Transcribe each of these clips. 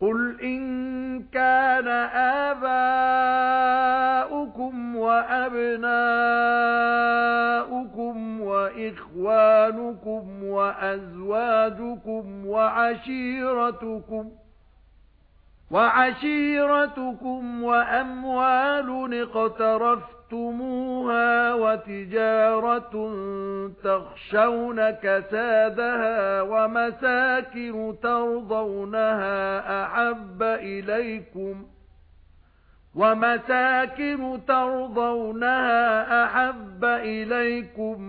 قُلْ إِن كَانَ آبَاؤُكُمْ وَأَبْنَاؤُكُمْ وَإِخْوَانُكُمْ وَأَزْوَاجُكُمْ وَعَشِيرَتُكُمْ وَعَشِيرَتُكُمْ وَأَمْوَالٌ اقْتَرَفْتُمُوهَا وَتِجَارَةٌ تَخْشَوْنَ كَسَادَهَا وَمَسَاكِنُ تَرْضَوْنَهَا أَحَبَّ إِلَيْكُمْ وَمَسَاكِنُ تَرْضَوْنَهَا أَحَبَّ إِلَيْكُمْ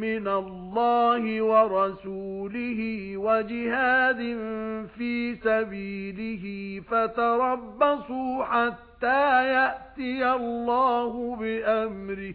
مِنَ اللَّهِ وَرَسُولِهِ وَجِهَادٍ فِي سَبِيلِهِ فَتَرَبَّصُوا حَتَّى يَأْتِيَ اللَّهُ بِأَمْرِهِ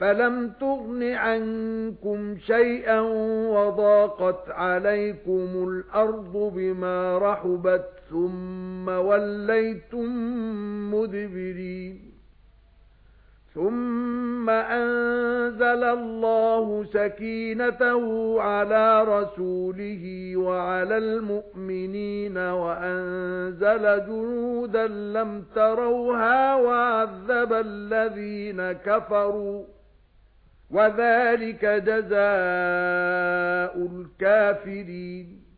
فَلَمْ تُغْنِ عَنكُمْ شَيْئًا وَضَاقَتْ عَلَيْكُمُ الْأَرْضُ بِمَا رَحُبَتْ ثُمَّ وَلَّيْتُمْ مُدْبِرِينَ ثُمَّ أَنزَلَ اللَّهُ سَكِينَتَهُ عَلَى رَسُولِهِ وَعَلَى الْمُؤْمِنِينَ وَأَنزَلَ جُنُودًا لَّمْ تَرَوْهَا وَعَذَّبَ الَّذِينَ كَفَرُوا وَذَلِكَ جَزَاءُ الْكَافِرِينَ.